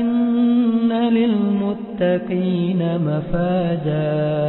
إن للمتقين مفازا